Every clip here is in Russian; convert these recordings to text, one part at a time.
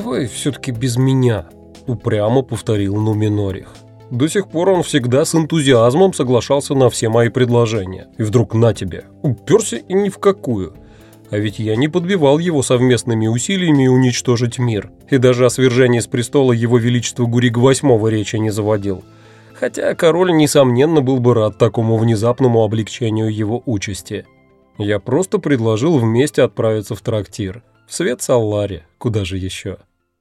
давай все-таки без меня», — упрямо повторил Нуминорих. До сих пор он всегда с энтузиазмом соглашался на все мои предложения. И вдруг на тебе, уперся и ни в какую. А ведь я не подбивал его совместными усилиями уничтожить мир. И даже о свержении с престола его величества Гурига VIII речи не заводил. Хотя король, несомненно, был бы рад такому внезапному облегчению его участи. Я просто предложил вместе отправиться в трактир. В свет Саллари, куда же еще.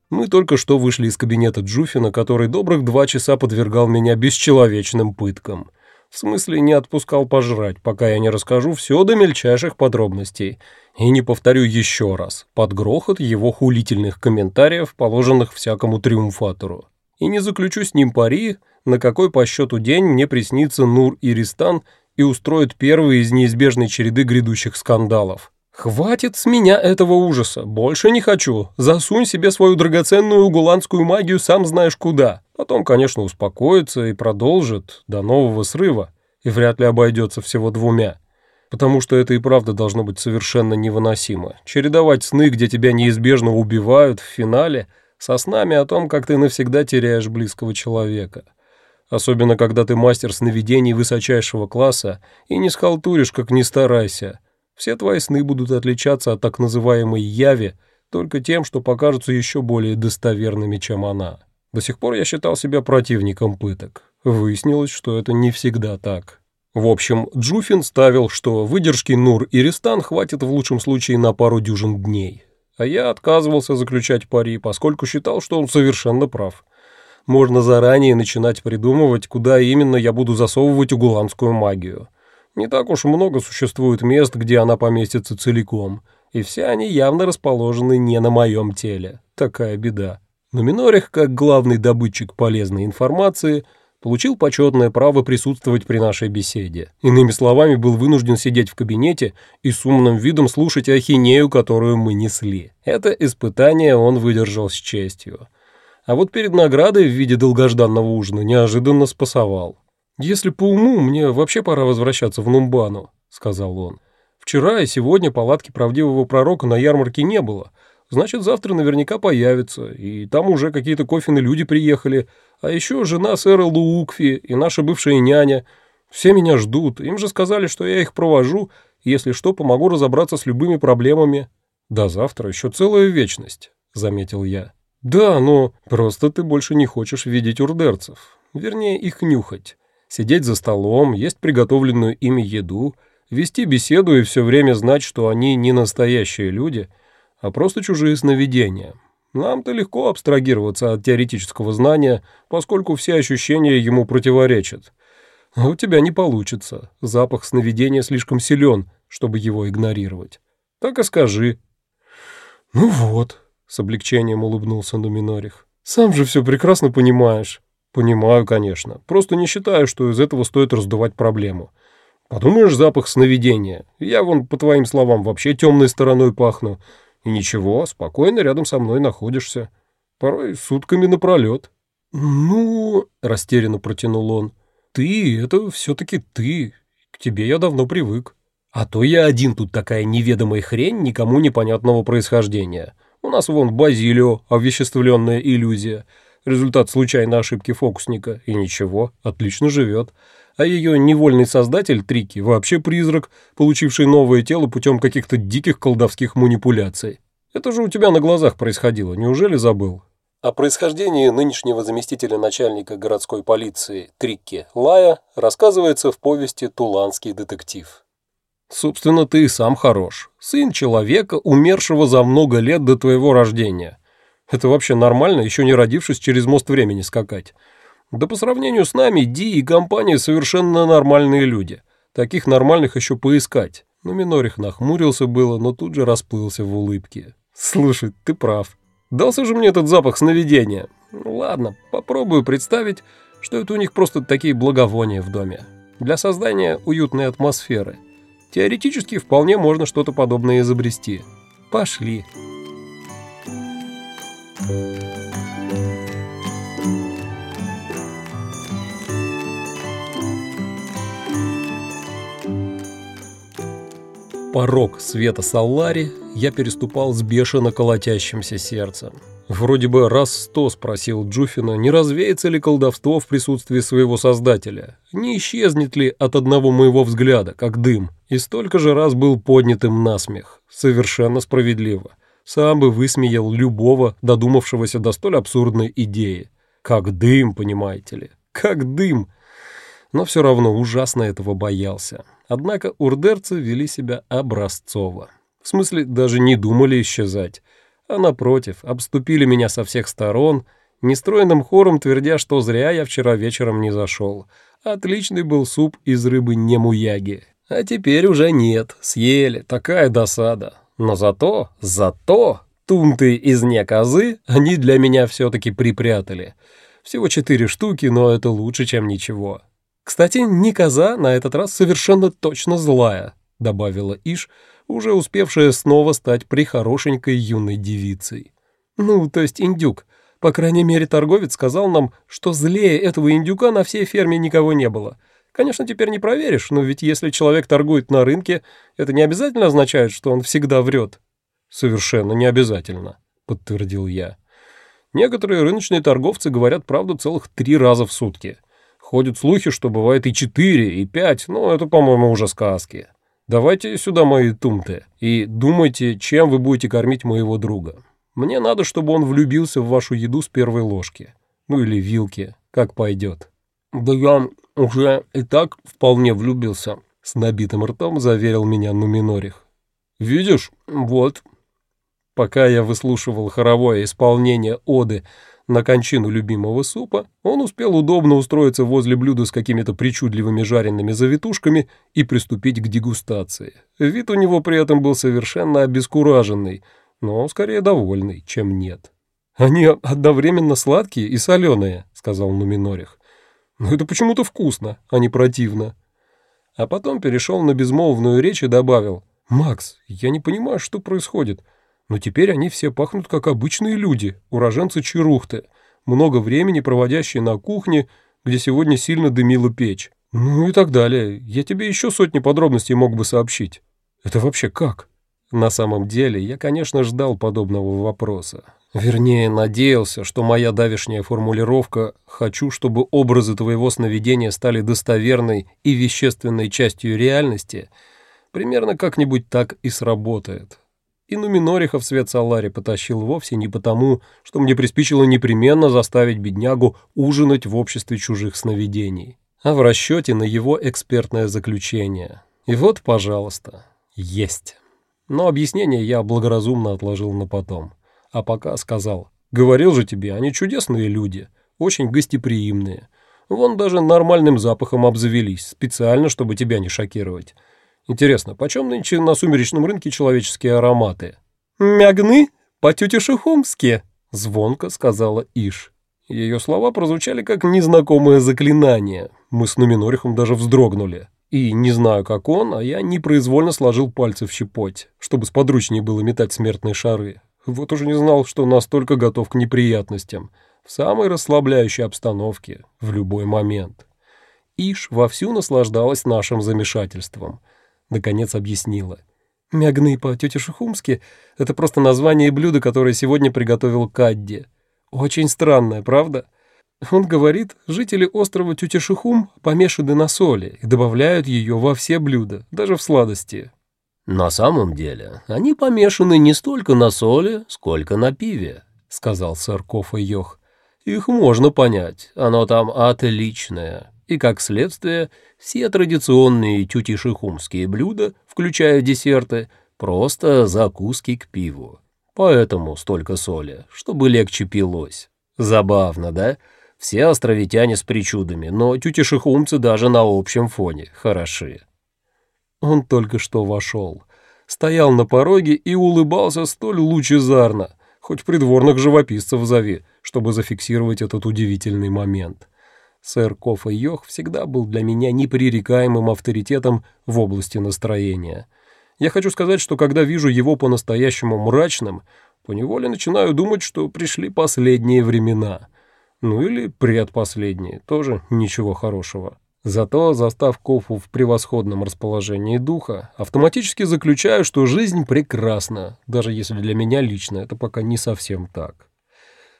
Мы только что вышли из кабинета Джуфина, который добрых два часа подвергал меня бесчеловечным пыткам. В смысле, не отпускал пожрать, пока я не расскажу все до мельчайших подробностей. И не повторю еще раз, под грохот его хулительных комментариев, положенных всякому триумфатору. И не заключу с ним пари, на какой по счету день мне приснится Нур Иристан и устроит первый из неизбежной череды грядущих скандалов. «Хватит с меня этого ужаса, больше не хочу. Засунь себе свою драгоценную гуланскую магию сам знаешь куда. Потом, конечно, успокоится и продолжит до нового срыва, и вряд ли обойдется всего двумя. Потому что это и правда должно быть совершенно невыносимо. Чередовать сны, где тебя неизбежно убивают в финале, со снами о том, как ты навсегда теряешь близкого человека. Особенно, когда ты мастер сновидений высочайшего класса и не схалтуришь, как не старайся». Все твои сны будут отличаться от так называемой яви только тем, что покажутся еще более достоверными, чем она. До сих пор я считал себя противником пыток. Выяснилось, что это не всегда так. В общем, Джуфин ставил, что выдержки Нур и Ристан хватит в лучшем случае на пару дюжин дней. А я отказывался заключать пари, поскольку считал, что он совершенно прав. Можно заранее начинать придумывать, куда именно я буду засовывать угуланскую магию. Не так уж много существует мест, где она поместится целиком, и все они явно расположены не на моем теле. Такая беда. Но Минорих, как главный добытчик полезной информации, получил почетное право присутствовать при нашей беседе. Иными словами, был вынужден сидеть в кабинете и с умным видом слушать ахинею, которую мы несли. Это испытание он выдержал с честью. А вот перед наградой в виде долгожданного ужина неожиданно спасовал. «Если по уму, мне вообще пора возвращаться в Нумбану», — сказал он. «Вчера и сегодня палатки правдивого пророка на ярмарке не было. Значит, завтра наверняка появится, и там уже какие-то кофины люди приехали, а еще жена сэра Луукфи и наша бывшая няня. Все меня ждут, им же сказали, что я их провожу, если что, помогу разобраться с любыми проблемами». «До завтра еще целая вечность», — заметил я. «Да, но просто ты больше не хочешь видеть урдерцев, вернее, их нюхать» сидеть за столом, есть приготовленную ими еду, вести беседу и все время знать, что они не настоящие люди, а просто чужие сновидения. Нам-то легко абстрагироваться от теоретического знания, поскольку все ощущения ему противоречат. А у тебя не получится. Запах сновидения слишком силен, чтобы его игнорировать. Так и скажи. «Ну вот», — с облегчением улыбнулся Нуминорих. «Сам же все прекрасно понимаешь». «Понимаю, конечно. Просто не считаю, что из этого стоит раздувать проблему. Подумаешь, запах сновидения. Я вон, по твоим словам, вообще темной стороной пахну. И ничего, спокойно рядом со мной находишься. Порой сутками напролет». «Ну...» — растерянно протянул он. «Ты — это все-таки ты. К тебе я давно привык. А то я один тут такая неведомая хрень никому непонятного происхождения. У нас вон Базилио, овеществленная иллюзия» результат случайной ошибки фокусника, и ничего, отлично живет. А ее невольный создатель, Трики, вообще призрак, получивший новое тело путем каких-то диких колдовских манипуляций. Это же у тебя на глазах происходило, неужели забыл? О происхождении нынешнего заместителя начальника городской полиции Трикки Лая рассказывается в повести «Туланский детектив». Собственно, ты сам хорош. Сын человека, умершего за много лет до твоего рождения. Это вообще нормально, еще не родившись, через мост времени скакать. Да по сравнению с нами, Ди и компания совершенно нормальные люди. Таких нормальных еще поискать. Но Минорих нахмурился было, но тут же расплылся в улыбке. «Слушай, ты прав. Дался же мне этот запах сновидения. Ладно, попробую представить, что это у них просто такие благовония в доме. Для создания уютной атмосферы. Теоретически вполне можно что-то подобное изобрести. Пошли». Порог света Саллари я переступал с бешено колотящимся сердцем. Вроде бы раз сто спросил Джуфина, не развеется ли колдовство в присутствии своего создателя, не исчезнет ли от одного моего взгляда, как дым, и столько же раз был поднятым на смех. Совершенно справедливо. Сам бы высмеял любого, додумавшегося до столь абсурдной идеи. Как дым, понимаете ли, как дым. Но все равно ужасно этого боялся. Однако урдерцы вели себя образцово. В смысле, даже не думали исчезать а напротив, обступили меня со всех сторон, нестроенным хором твердя, что зря я вчера вечером не зашел. Отличный был суп из рыбы немуяги. А теперь уже нет, съели, такая досада. Но зато, зато, тунты из некозы они для меня все-таки припрятали. Всего четыре штуки, но это лучше, чем ничего. Кстати, не коза на этот раз совершенно точно злая, добавила Иш, уже успевшая снова стать прихорошенькой юной девицей. Ну, то есть индюк. По крайней мере, торговец сказал нам, что злее этого индюка на всей ферме никого не было. Конечно, теперь не проверишь, но ведь если человек торгует на рынке, это не обязательно означает, что он всегда врет. Совершенно не обязательно, подтвердил я. Некоторые рыночные торговцы говорят правду целых три раза в сутки. Ходят слухи, что бывает и четыре, и пять, но это, по-моему, уже сказки. Давайте сюда мои тумты и думайте, чем вы будете кормить моего друга. Мне надо, чтобы он влюбился в вашу еду с первой ложки. Ну или вилки, как пойдет». «Да я уже и так вполне влюбился», — с набитым ртом заверил меня Нуминорих. «Видишь, вот». Пока я выслушивал хоровое исполнение оды на кончину любимого супа, он успел удобно устроиться возле блюда с какими-то причудливыми жареными завитушками и приступить к дегустации. Вид у него при этом был совершенно обескураженный, но скорее довольный, чем нет. «Они одновременно сладкие и соленые», — сказал Нуминорих. «Но это почему-то вкусно, а не противно». А потом перешел на безмолвную речь и добавил, «Макс, я не понимаю, что происходит. Но теперь они все пахнут как обычные люди, уроженцы Чарухты, много времени проводящие на кухне, где сегодня сильно дымила печь. Ну и так далее. Я тебе еще сотни подробностей мог бы сообщить. Это вообще как? На самом деле, я, конечно, ждал подобного вопроса. Вернее, надеялся, что моя давешняя формулировка «хочу, чтобы образы твоего сновидения стали достоверной и вещественной частью реальности» примерно как-нибудь так и сработает. И Нуминориха в свет Салари потащил вовсе не потому, что мне приспичило непременно заставить беднягу ужинать в обществе чужих сновидений, а в расчете на его экспертное заключение. И вот, пожалуйста, есть. Но объяснение я благоразумно отложил на потом. А пока сказал, говорил же тебе, они чудесные люди, очень гостеприимные. Вон даже нормальным запахом обзавелись, специально, чтобы тебя не шокировать. Интересно, почем нынче на сумеречном рынке человеческие ароматы? «Мягны по-тютюшехумски», — звонко сказала Иш. Ее слова прозвучали как незнакомое заклинание. Мы с Нуминорихом даже вздрогнули. И не знаю, как он, а я непроизвольно сложил пальцы в щепоть, чтобы сподручнее было метать смертные шары. Вот уже не знал, что настолько готов к неприятностям. В самой расслабляющей обстановке, в любой момент. Иш вовсю наслаждалась нашим замешательством — наконец объяснила. «Мягны по-тетишехумски — это просто название блюда, которое сегодня приготовил Кадди. Очень странное, правда?» Он говорит, жители острова Тютишихум помешаны на соли и добавляют ее во все блюда, даже в сладости. «На самом деле они помешаны не столько на соли, сколько на пиве», — сказал сэр Кофа Йох. «Их можно понять, оно там отличное и, как следствие, все традиционные тютишихумские блюда, включая десерты, просто закуски к пиву. Поэтому столько соли, чтобы легче пилось. Забавно, да? Все островитяне с причудами, но тютишихумцы даже на общем фоне хороши. Он только что вошел. Стоял на пороге и улыбался столь лучезарно, хоть придворных живописцев зови, чтобы зафиксировать этот удивительный момент. Сэр Кофа Йох всегда был для меня непререкаемым авторитетом в области настроения. Я хочу сказать, что когда вижу его по-настоящему мрачным, поневоле начинаю думать, что пришли последние времена. Ну или предпоследние, тоже ничего хорошего. Зато, застав Кофу в превосходном расположении духа, автоматически заключаю, что жизнь прекрасна, даже если для меня лично это пока не совсем так.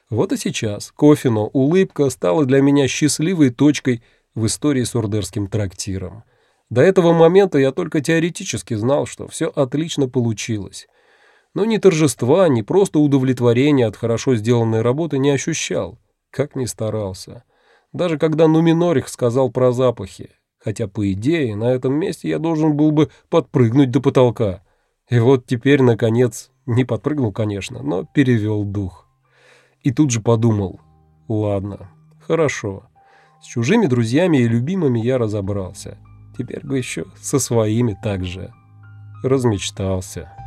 Вот и сейчас Кофино улыбка стала для меня счастливой точкой в истории с ордерским трактиром. До этого момента я только теоретически знал, что все отлично получилось. Но ни торжества, ни просто удовлетворения от хорошо сделанной работы не ощущал, как ни старался даже когда Нуминорих сказал про запахи, хотя, по идее, на этом месте я должен был бы подпрыгнуть до потолка. И вот теперь, наконец, не подпрыгнул, конечно, но перевел дух. И тут же подумал, ладно, хорошо, с чужими друзьями и любимыми я разобрался, теперь бы еще со своими также. Размечтался».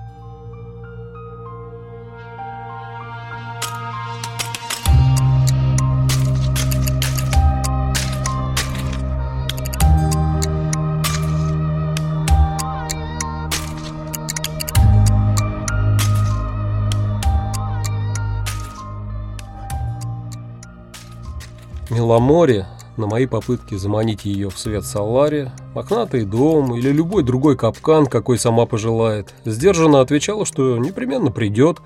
Меломоре, на мои попытки заманить ее в свет Салари, мохнатый дом или любой другой капкан, какой сама пожелает, сдержанно отвечала, что непременно придет,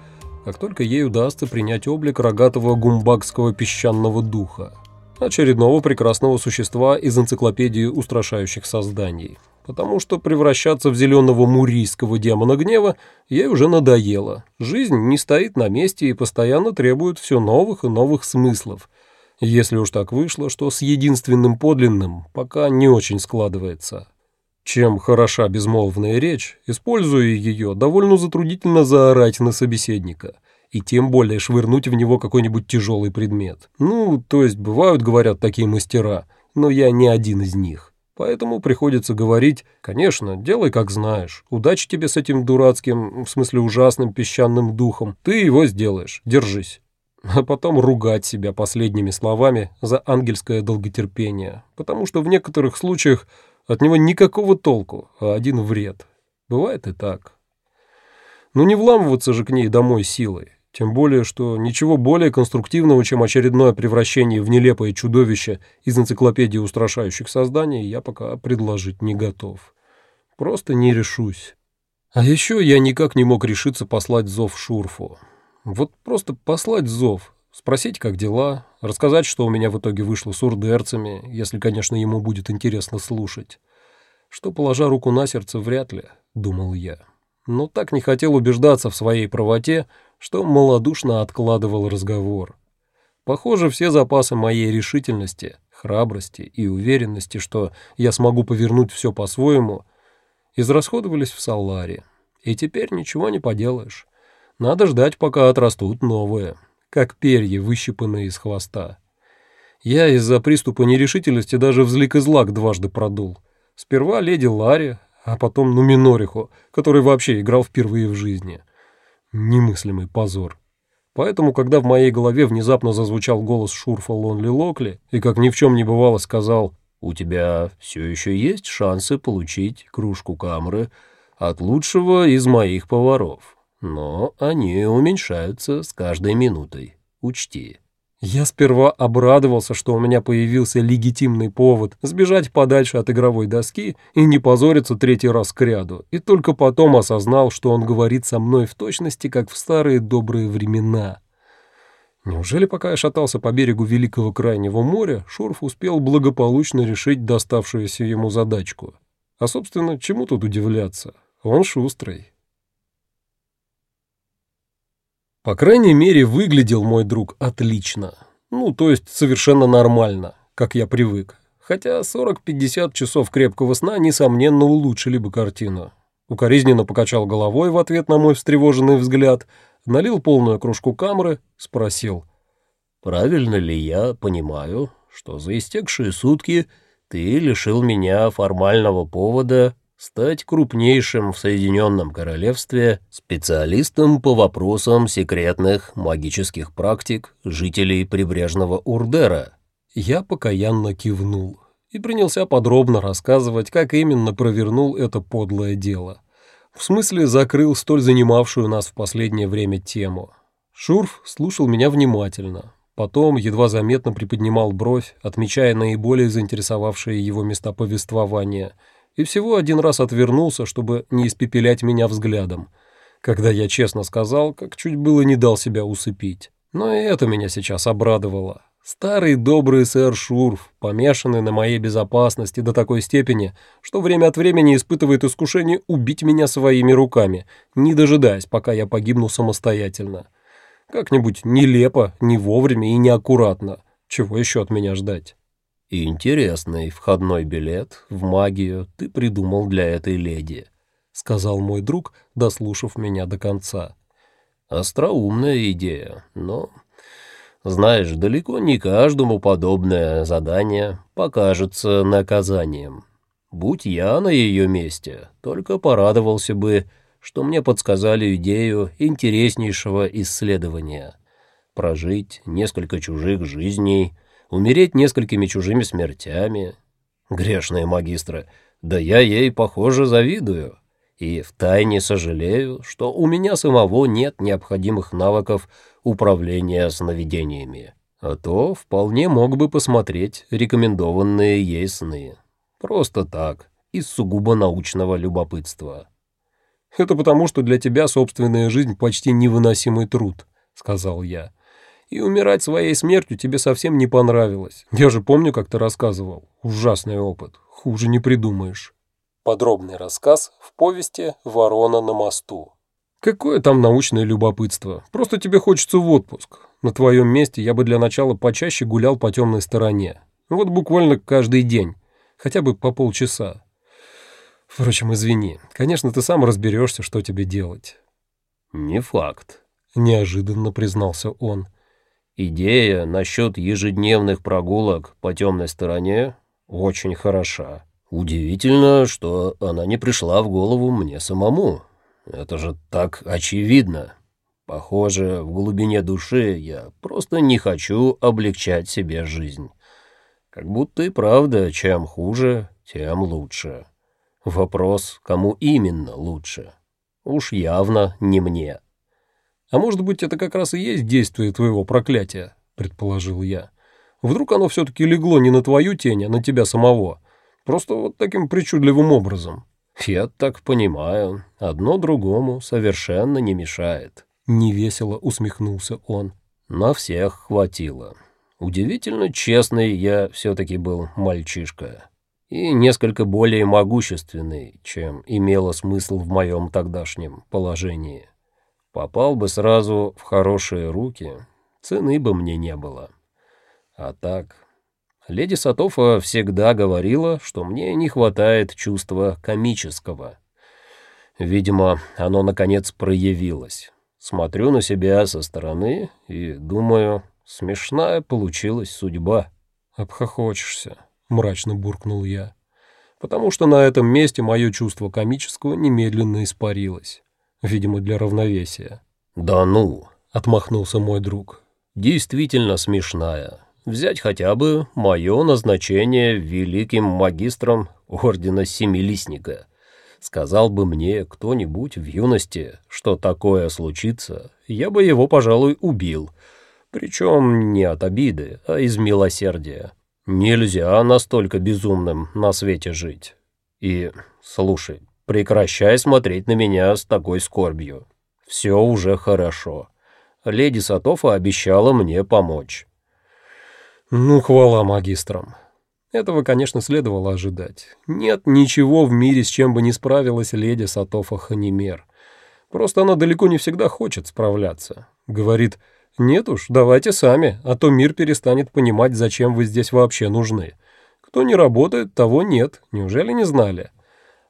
как только ей удастся принять облик рогатого гумбакского песчаного духа, очередного прекрасного существа из энциклопедии устрашающих созданий. Потому что превращаться в зеленого мурийского демона гнева ей уже надоело. Жизнь не стоит на месте и постоянно требует все новых и новых смыслов – если уж так вышло, что с единственным подлинным пока не очень складывается. Чем хороша безмолвная речь, используя ее, довольно затруднительно заорать на собеседника и тем более швырнуть в него какой-нибудь тяжелый предмет. Ну, то есть бывают, говорят, такие мастера, но я не один из них. Поэтому приходится говорить, конечно, делай как знаешь, удачи тебе с этим дурацким, в смысле ужасным песчаным духом, ты его сделаешь, держись а потом ругать себя последними словами за ангельское долготерпение, потому что в некоторых случаях от него никакого толку, а один вред. Бывает и так. Но не вламываться же к ней домой силой, тем более, что ничего более конструктивного, чем очередное превращение в нелепое чудовище из энциклопедии устрашающих созданий, я пока предложить не готов. Просто не решусь. А еще я никак не мог решиться послать зов Шурфу. Вот просто послать зов, спросить, как дела, рассказать, что у меня в итоге вышло с урдерцами, если, конечно, ему будет интересно слушать. Что, положа руку на сердце, вряд ли, думал я. Но так не хотел убеждаться в своей правоте, что малодушно откладывал разговор. Похоже, все запасы моей решительности, храбрости и уверенности, что я смогу повернуть все по-своему, израсходовались в Саларе. И теперь ничего не поделаешь. Надо ждать, пока отрастут новые, как перья, выщипанные из хвоста. Я из-за приступа нерешительности даже взлик-излак дважды продул. Сперва леди Ларри, а потом Нуминориху, который вообще играл впервые в жизни. Немыслимый позор. Поэтому, когда в моей голове внезапно зазвучал голос Шурфа Лонли Локли и, как ни в чем не бывало, сказал «У тебя все еще есть шансы получить кружку камры от лучшего из моих поваров». Но они уменьшаются с каждой минутой. Учти. Я сперва обрадовался, что у меня появился легитимный повод сбежать подальше от игровой доски и не позориться третий раз к ряду, и только потом осознал, что он говорит со мной в точности, как в старые добрые времена. Неужели пока я шатался по берегу Великого Крайнего моря, Шурф успел благополучно решить доставшуюся ему задачку? А, собственно, чему тут удивляться? Он шустрый. По крайней мере, выглядел мой друг отлично. Ну, то есть совершенно нормально, как я привык. Хотя 40-50 часов крепкого сна, несомненно, улучшили бы картину. Укоризненно покачал головой в ответ на мой встревоженный взгляд, налил полную кружку камры, спросил. «Правильно ли я понимаю, что за истекшие сутки ты лишил меня формального повода стать крупнейшим в Соединенном Королевстве специалистом по вопросам секретных магических практик жителей прибрежного Урдера. Я покаянно кивнул и принялся подробно рассказывать, как именно провернул это подлое дело. В смысле, закрыл столь занимавшую нас в последнее время тему. Шурф слушал меня внимательно, Потом едва заметно приподнимал бровь, отмечая наиболее заинтересовавшие его места повествования, и всего один раз отвернулся, чтобы не испепелять меня взглядом, когда я честно сказал, как чуть было не дал себя усыпить. Но и это меня сейчас обрадовало. Старый добрый сэр Шурф, помешанный на моей безопасности до такой степени, что время от времени испытывает искушение убить меня своими руками, не дожидаясь, пока я погибну самостоятельно. Как-нибудь нелепо, не вовремя и неаккуратно. Чего еще от меня ждать? «Интересный входной билет в магию ты придумал для этой леди», — сказал мой друг, дослушав меня до конца. «Остроумная идея, но, знаешь, далеко не каждому подобное задание покажется наказанием. Будь я на ее месте, только порадовался бы, что мне подсказали идею интереснейшего исследования. Прожить несколько чужих жизней, умереть несколькими чужими смертями. Грешные магистры, да я ей, похоже, завидую. И втайне сожалею, что у меня самого нет необходимых навыков управления сновидениями. А то вполне мог бы посмотреть рекомендованные ей сны. Просто так, из сугубо научного любопытства. «Это потому, что для тебя собственная жизнь почти невыносимый труд», — сказал я. «И умирать своей смертью тебе совсем не понравилось. Я же помню, как ты рассказывал. Ужасный опыт. Хуже не придумаешь». Подробный рассказ в повести «Ворона на мосту». Какое там научное любопытство? Просто тебе хочется в отпуск. На твоем месте я бы для начала почаще гулял по темной стороне. Вот буквально каждый день. Хотя бы по полчаса. Впрочем, извини. Конечно, ты сам разберешься, что тебе делать». «Не факт», — неожиданно признался он. «Идея насчет ежедневных прогулок по темной стороне очень хороша. Удивительно, что она не пришла в голову мне самому. Это же так очевидно. Похоже, в глубине души я просто не хочу облегчать себе жизнь. Как будто и правда, чем хуже, тем лучше». Вопрос, кому именно лучше? Уж явно не мне. А может быть, это как раз и есть действие твоего проклятия, предположил я. Вдруг оно все-таки легло не на твою тень, а на тебя самого. Просто вот таким причудливым образом. Я так понимаю, одно другому совершенно не мешает. Невесело усмехнулся он. На всех хватило. Удивительно честный я все-таки был мальчишка и несколько более могущественный, чем имело смысл в моем тогдашнем положении. Попал бы сразу в хорошие руки, цены бы мне не было. А так, леди Сатофа всегда говорила, что мне не хватает чувства комического. Видимо, оно, наконец, проявилось. Смотрю на себя со стороны и думаю, смешная получилась судьба. Обхохочешься. — мрачно буркнул я. Потому что на этом месте мое чувство комического немедленно испарилось. Видимо, для равновесия. «Да ну!» — отмахнулся мой друг. «Действительно смешная. Взять хотя бы мое назначение великим магистром Ордена Семилистника. Сказал бы мне кто-нибудь в юности, что такое случится, я бы его, пожалуй, убил. Причем не от обиды, а из милосердия. Нельзя настолько безумным на свете жить. И, слушай, прекращай смотреть на меня с такой скорбью. Все уже хорошо. Леди Сатофа обещала мне помочь. Ну, хвала магистрам. Этого, конечно, следовало ожидать. Нет ничего в мире, с чем бы не справилась леди Сатофа Ханимер. Просто она далеко не всегда хочет справляться. Говорит, «Нет уж, давайте сами, а то мир перестанет понимать, зачем вы здесь вообще нужны. Кто не работает, того нет, неужели не знали?»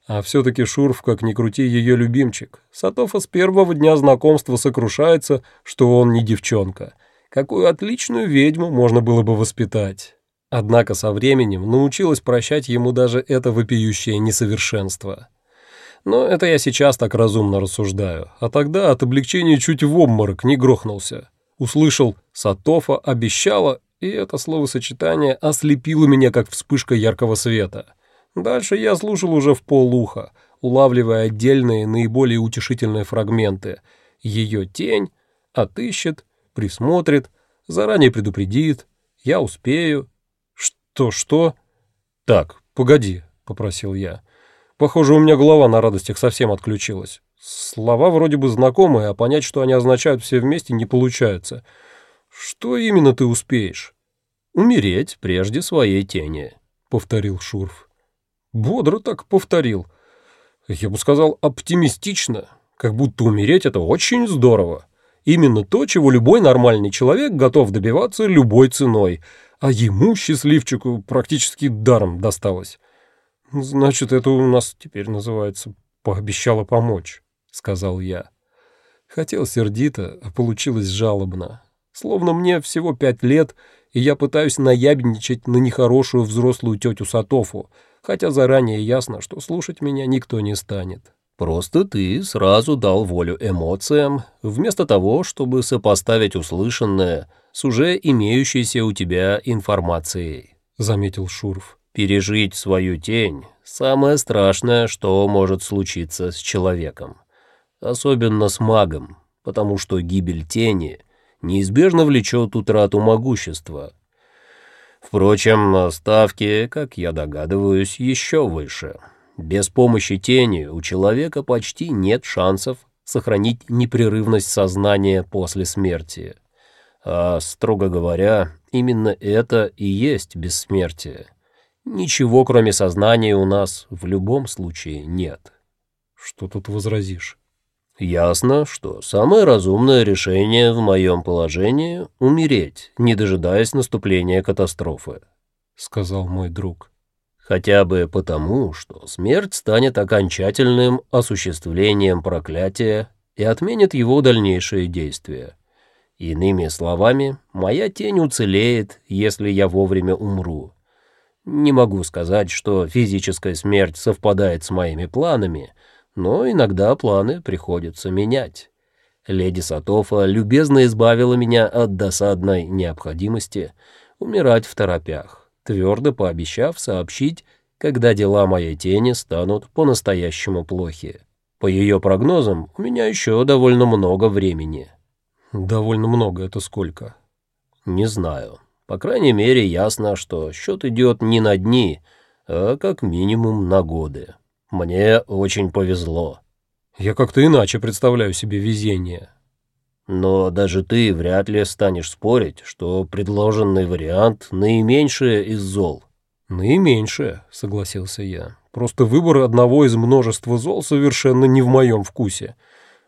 А все-таки Шурф, как ни крути, ее любимчик. Сатофа с первого дня знакомства сокрушается, что он не девчонка. Какую отличную ведьму можно было бы воспитать. Однако со временем научилась прощать ему даже это вопиющее несовершенство. Но это я сейчас так разумно рассуждаю, а тогда от облегчения чуть в обморок не грохнулся. Услышал «Сатофа обещала», и это словосочетание ослепило меня, как вспышка яркого света. Дальше я слушал уже в полуха, улавливая отдельные, наиболее утешительные фрагменты. Ее тень отыщет, присмотрит, Заранее предупредит. Я успею. Что, что? Так, погоди, попросил я. Похоже, у меня голова на радостях совсем отключилась. Слова вроде бы знакомые, а понять, что они означают все вместе, не получается. Что именно ты успеешь? Умереть прежде своей тени, повторил Шурф. Бодро так повторил. Я бы сказал, оптимистично, как будто умереть это очень здорово. Именно то, чего любой нормальный человек готов добиваться любой ценой, а ему, счастливчику, практически даром досталось. Значит, это у нас теперь называется «пообещала помочь», — сказал я. Хотел сердито, а получилось жалобно. Словно мне всего пять лет, и я пытаюсь наябничать на нехорошую взрослую тетю Сатофу, хотя заранее ясно, что слушать меня никто не станет. Просто ты сразу дал волю эмоциям, вместо того, чтобы сопоставить услышанное с уже имеющейся у тебя информацией», — заметил Шурф. «Пережить свою тень — самое страшное, что может случиться с человеком. Особенно с магом, потому что гибель тени неизбежно влечет утрату могущества. Впрочем, ставки, как я догадываюсь, еще выше». Без помощи тени у человека почти нет шансов сохранить непрерывность сознания после смерти. А, строго говоря, именно это и есть бессмертие. Ничего, кроме сознания, у нас в любом случае нет. Что тут возразишь? Ясно, что самое разумное решение в моем положении — умереть, не дожидаясь наступления катастрофы, — сказал мой друг. Хотя бы потому, что смерть станет окончательным осуществлением проклятия и отменит его дальнейшие действия. Иными словами, моя тень уцелеет, если я вовремя умру. Не могу сказать, что физическая смерть совпадает с моими планами, но иногда планы приходится менять. Леди Сатофа любезно избавила меня от досадной необходимости умирать в торопях твердо пообещав сообщить, когда дела моей тени станут по-настоящему плохи. По ее прогнозам, у меня еще довольно много времени. Довольно много — это сколько? Не знаю. По крайней мере, ясно, что счет идет не на дни, а как минимум на годы. Мне очень повезло. Я как-то иначе представляю себе везение. Но даже ты вряд ли станешь спорить, что предложенный вариант наименьшее из зол. Наименьшее, согласился я. Просто выбор одного из множества зол совершенно не в моем вкусе.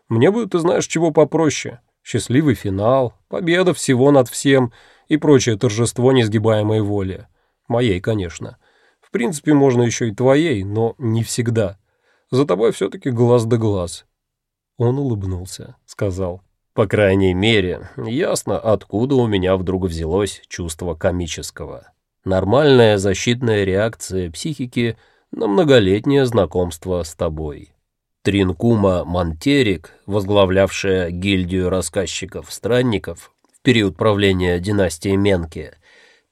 Мне бы, ты знаешь, чего попроще. Счастливый финал, победа всего над всем и прочее торжество несгибаемой воли. Моей, конечно. В принципе, можно еще и твоей, но не всегда. За тобой все-таки глаз да глаз. Он улыбнулся, сказал. По крайней мере, ясно, откуда у меня вдруг взялось чувство комического. Нормальная защитная реакция психики на многолетнее знакомство с тобой. Тринкума Монтерик, возглавлявшая гильдию рассказчиков-странников в период правления династии Менке,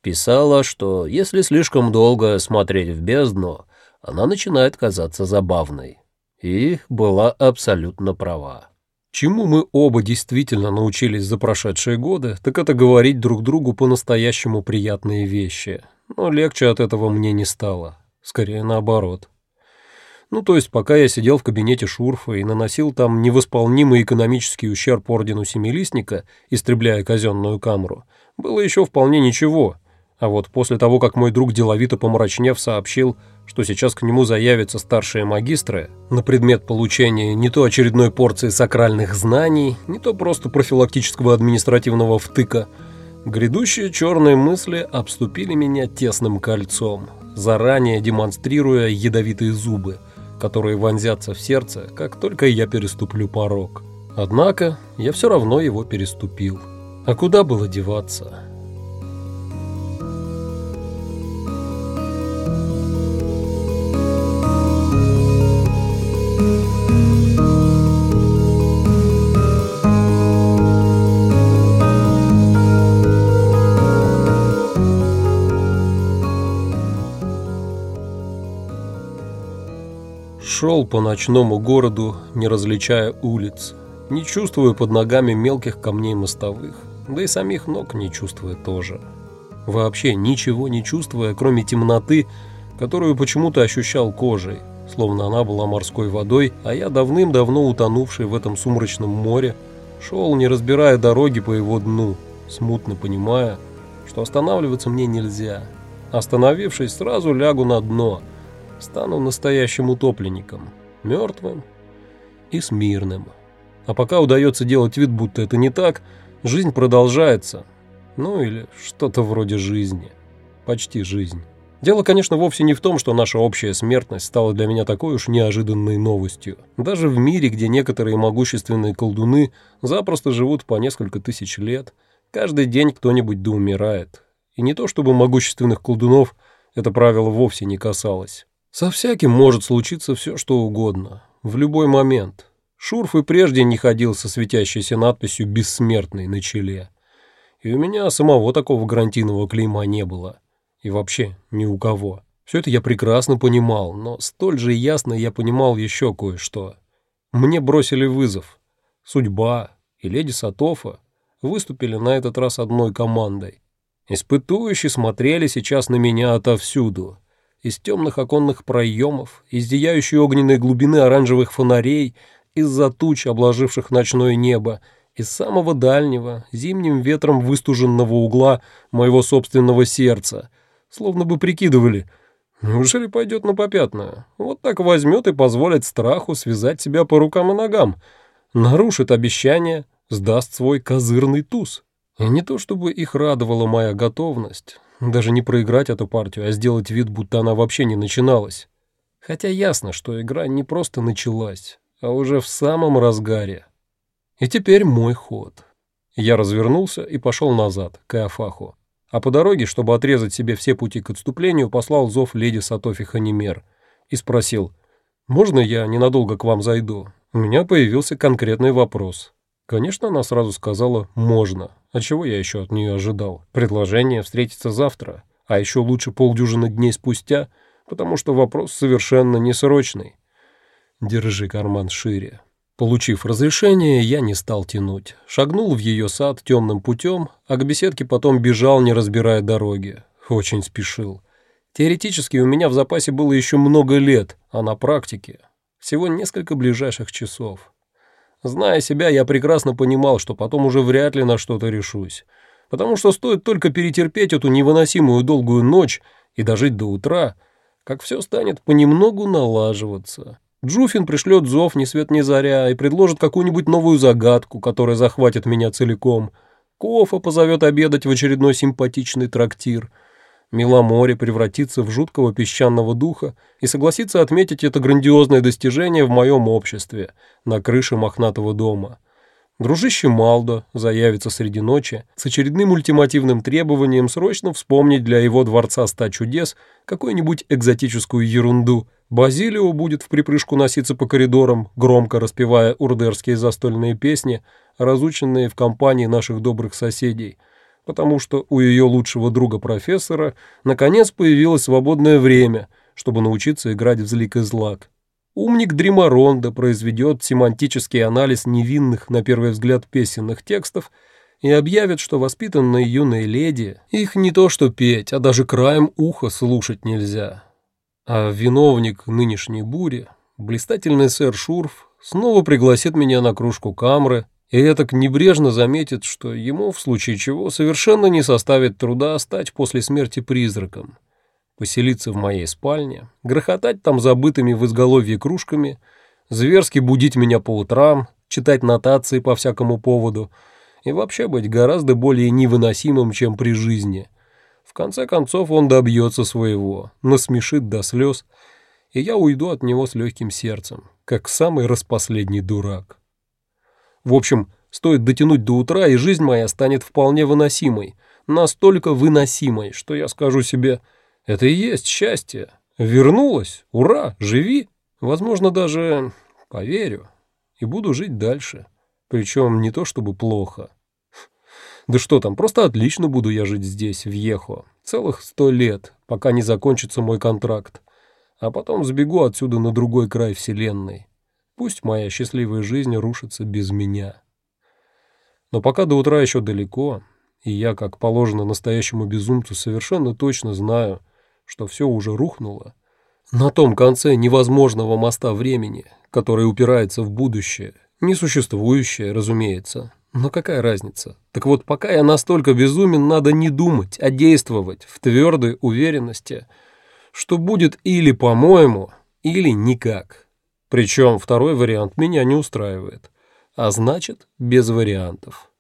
писала, что если слишком долго смотреть в бездну, она начинает казаться забавной. И была абсолютно права. Чему мы оба действительно научились за прошедшие годы, так это говорить друг другу по-настоящему приятные вещи. Но легче от этого мне не стало. Скорее наоборот. Ну, то есть, пока я сидел в кабинете Шурфа и наносил там невосполнимый экономический ущерб ордену Семилистника, истребляя казенную камеру, было еще вполне ничего — а вот после того, как мой друг деловито помрачнев сообщил, что сейчас к нему заявятся старшие магистры на предмет получения не то очередной порции сакральных знаний, не то просто профилактического административного втыка, грядущие черные мысли обступили меня тесным кольцом, заранее демонстрируя ядовитые зубы, которые вонзятся в сердце, как только я переступлю порог. Однако я все равно его переступил. А куда было деваться?» Шел по ночному городу, не различая улиц, не чувствуя под ногами мелких камней мостовых, да и самих ног не чувствуя тоже. Вообще ничего не чувствуя, кроме темноты, которую почему-то ощущал кожей, словно она была морской водой, а я давным-давно утонувший в этом сумрачном море, шел, не разбирая дороги по его дну, смутно понимая, что останавливаться мне нельзя. Остановившись, сразу лягу на дно, стану настоящим утопленником, мертвым и смирным. А пока удается делать вид, будто это не так, жизнь продолжается. Ну или что-то вроде жизни. Почти жизнь. Дело, конечно, вовсе не в том, что наша общая смертность стала для меня такой уж неожиданной новостью. Даже в мире, где некоторые могущественные колдуны запросто живут по несколько тысяч лет, каждый день кто-нибудь да умирает. И не то чтобы могущественных колдунов это правило вовсе не касалось. Со всяким может случиться все, что угодно, в любой момент. Шурф и прежде не ходил со светящейся надписью «Бессмертный» на челе. И у меня самого такого гарантийного клейма не было. И вообще ни у кого. Все это я прекрасно понимал, но столь же ясно я понимал еще кое-что. Мне бросили вызов. Судьба и леди Сатофа выступили на этот раз одной командой. Испытующие смотрели сейчас на меня отовсюду. Из темных оконных проемов, из зияющей огненной глубины оранжевых фонарей, из-за туч, обложивших ночное небо, из самого дальнего, зимним ветром выстуженного угла моего собственного сердца — словно бы прикидывали, неужели пойдет на попятную? Вот так возьмет и позволит страху связать себя по рукам и ногам, нарушит обещание, сдаст свой козырный туз. И не то чтобы их радовала моя готовность, даже не проиграть эту партию, а сделать вид, будто она вообще не начиналась. Хотя ясно, что игра не просто началась, а уже в самом разгаре. И теперь мой ход. Я развернулся и пошел назад, к Эофаху а по дороге, чтобы отрезать себе все пути к отступлению, послал зов леди Сатофи Ханимер и спросил, «Можно я ненадолго к вам зайду?» У меня появился конкретный вопрос. Конечно, она сразу сказала «можно», а чего я еще от нее ожидал? Предложение встретиться завтра, а еще лучше полдюжины дней спустя, потому что вопрос совершенно несрочный. Держи карман шире. Получив разрешение, я не стал тянуть. Шагнул в ее сад темным путем, а к беседке потом бежал, не разбирая дороги. Очень спешил. Теоретически у меня в запасе было еще много лет, а на практике всего несколько ближайших часов. Зная себя, я прекрасно понимал, что потом уже вряд ли на что-то решусь. Потому что стоит только перетерпеть эту невыносимую долгую ночь и дожить до утра, как все станет понемногу налаживаться. Джуфин пришлет зов ни свет ни заря и предложит какую-нибудь новую загадку, которая захватит меня целиком. Кофа позовет обедать в очередной симпатичный трактир. Миломоре превратится в жуткого песчаного духа и согласится отметить это грандиозное достижение в моем обществе, на крыше мохнатого дома. Дружище Малдо заявится среди ночи с очередным ультимативным требованием срочно вспомнить для его дворца ста чудес какую-нибудь экзотическую ерунду – Базилио будет в припрыжку носиться по коридорам, громко распевая урдерские застольные песни, разученные в компании наших добрых соседей, потому что у ее лучшего друга-профессора наконец появилось свободное время, чтобы научиться играть в злик и злак. Умник Дримаронда произведет семантический анализ невинных, на первый взгляд, песенных текстов и объявит, что воспитанные юные леди их не то что петь, а даже краем уха слушать нельзя. А виновник нынешней бури, блистательный сэр Шурф, снова пригласит меня на кружку камры и этак небрежно заметит, что ему, в случае чего, совершенно не составит труда стать после смерти призраком, поселиться в моей спальне, грохотать там забытыми в изголовье кружками, зверски будить меня по утрам, читать нотации по всякому поводу и вообще быть гораздо более невыносимым, чем при жизни — в конце концов он добьется своего, насмешит до слез, и я уйду от него с легким сердцем, как самый распоследний дурак. В общем, стоит дотянуть до утра, и жизнь моя станет вполне выносимой, настолько выносимой, что я скажу себе, это и есть счастье. Вернулась, ура, живи. Возможно, даже поверю и буду жить дальше. Причем не то чтобы плохо, да что там, просто отлично буду я жить здесь, в Ехо. Целых сто лет, пока не закончится мой контракт. А потом сбегу отсюда на другой край вселенной. Пусть моя счастливая жизнь рушится без меня. Но пока до утра еще далеко, и я, как положено настоящему безумцу, совершенно точно знаю, что все уже рухнуло, на том конце невозможного моста времени, который упирается в будущее, несуществующее, разумеется. Но какая разница? Так вот, пока я настолько безумен, надо не думать, а действовать в твердой уверенности, что будет или по-моему, или никак. Причем второй вариант меня не устраивает, а значит, без вариантов.